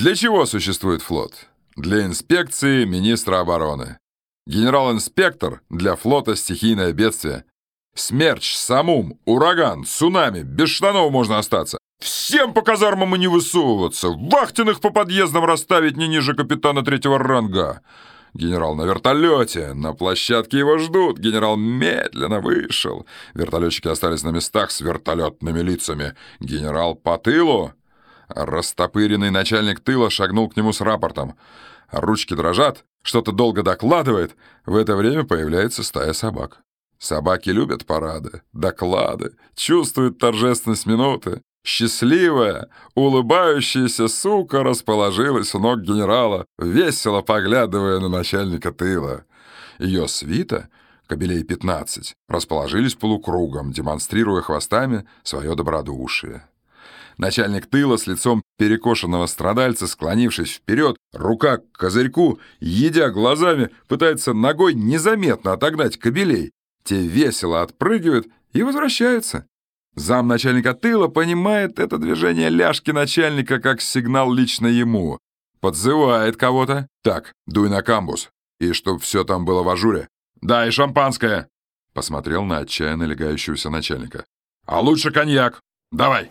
Для чего существует флот? Для инспекции министра обороны. Генерал-инспектор для флота стихийное бедствие. Смерч, самум, ураган, цунами, без штанов можно остаться. Всем по казармам и не высовываться, вахтенных по подъездам расставить не ниже капитана третьего ранга. Генерал на вертолете, на площадке его ждут. Генерал медленно вышел. Вертолетчики остались на местах с вертолетными лицами. Генерал по тылу. Растопыренный начальник тыла шагнул к нему с рапортом. Ручки дрожат, что-то долго докладывает. В это время появляется стая собак. Собаки любят парады, доклады, чувствуют торжественность минуты. Счастливая, улыбающаяся сука расположилась у ног генерала, весело поглядывая на начальника тыла. Ее свита, кобелей 15, расположились полукругом, демонстрируя хвостами свое добродушие. Начальник тыла с лицом перекошенного страдальца, склонившись вперед, рука к козырьку, едя глазами, пытается ногой незаметно отогнать кобелей. Те весело отпрыгивают и возвращаются. Зам начальника тыла понимает это движение ляжки начальника как сигнал лично ему. Подзывает кого-то. Так, дуй на камбус. И чтоб все там было в ажуре. Да, и шампанское. Посмотрел на отчаянно легающегося начальника. А лучше коньяк. Давай.